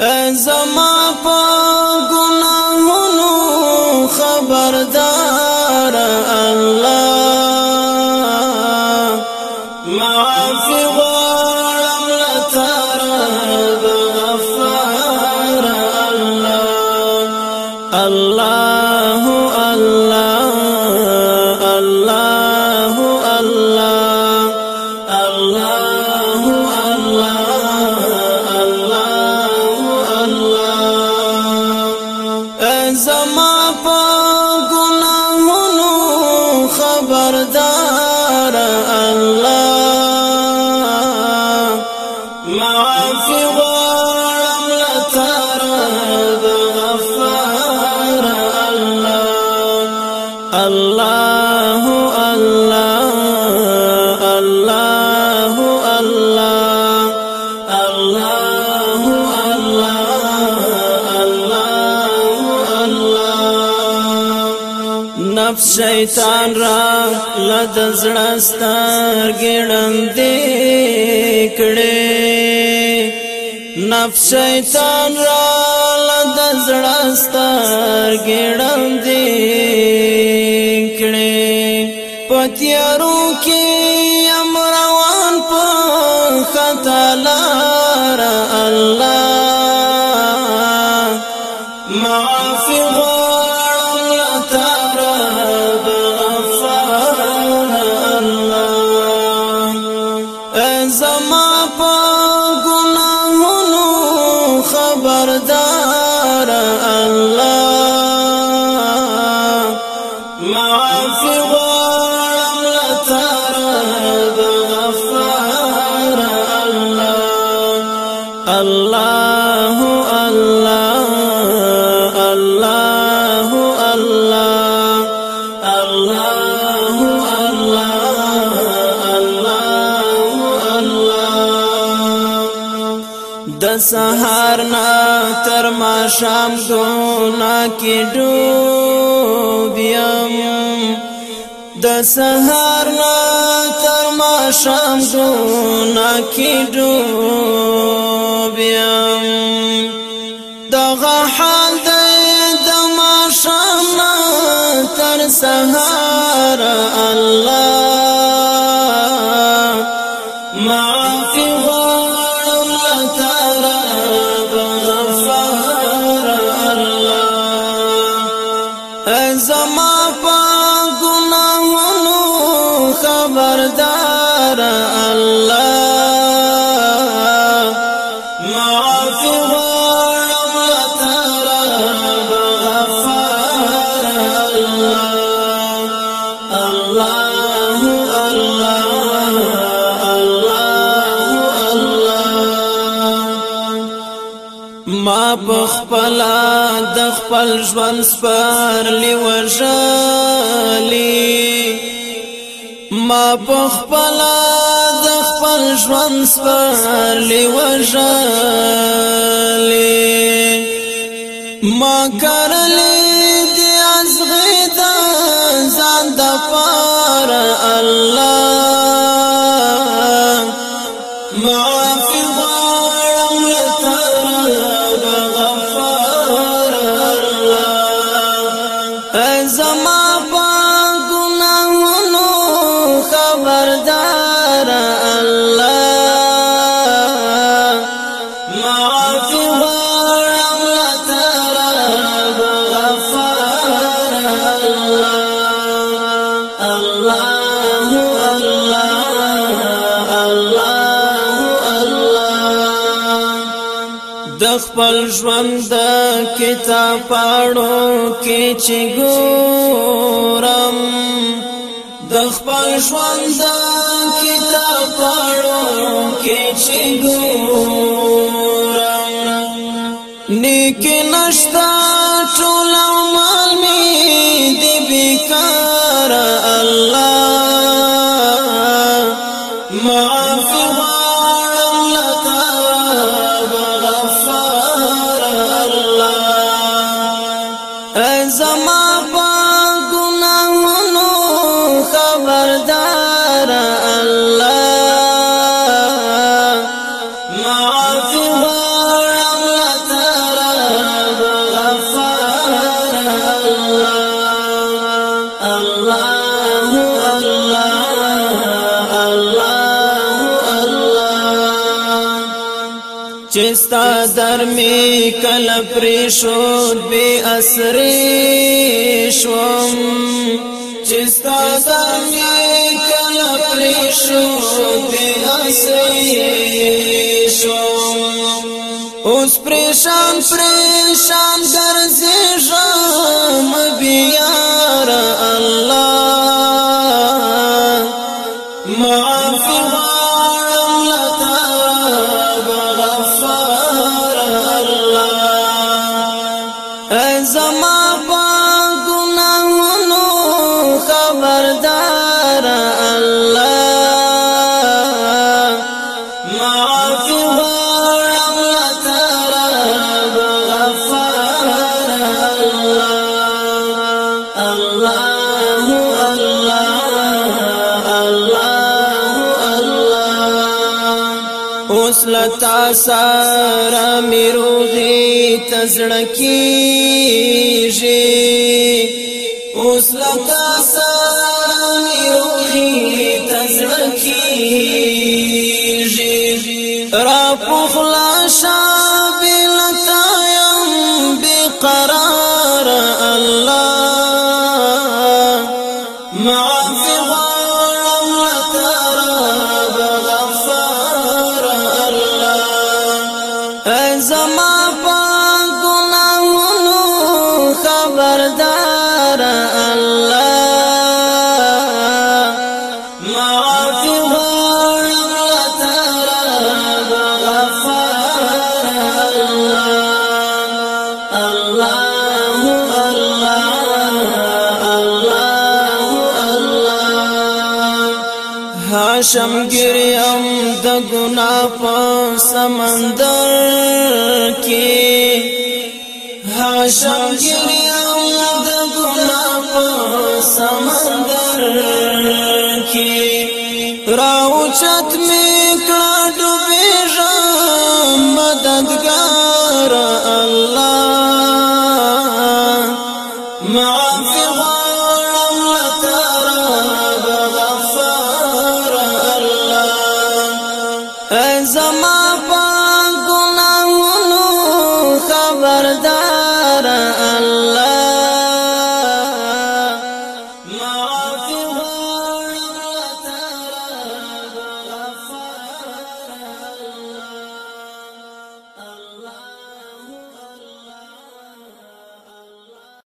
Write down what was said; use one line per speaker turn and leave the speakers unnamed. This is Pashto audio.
زما په زما نفس شیطان را لد زړستار ګړندې کړې نفس شیطان را لد زړستار ګړندې کړې پتیارو کې خدا د سهار نه تر ما شام ګنا کې ډوبیم د سهار نه تر ما شام ګنا کې ډوبیم دغه حال د ما شام نه تر سهار الله زما په والا د خپل ژوند سپر لیوژالی ما په خپل د خپل ژوند سپر لیوژالی ما کړلې دې ازغه دا ځان د پاره الله ژوند د کتاب پاڼو کې چې ګورم د خپل ژوند د کتاب پاڼو کې چې ګورم نیک نشتا چستا در می کل پری شود بی اسری شوم چستا در می کل پری شود بی اسری شوم اوس پریشان پریشان زما په ګناهونو خبردار الله
معاف
رحمت ترى غفار الله الله الله الله الله اوس تزړکیږي اوس لتا سلام روحي تزړکیږي را پخلا شان خبردار الله الله الله الله الله هاشم گریم د گناہ په سمندر کې هاشم گریم کی راو چت می کړه ډوبې مددگار الله معافی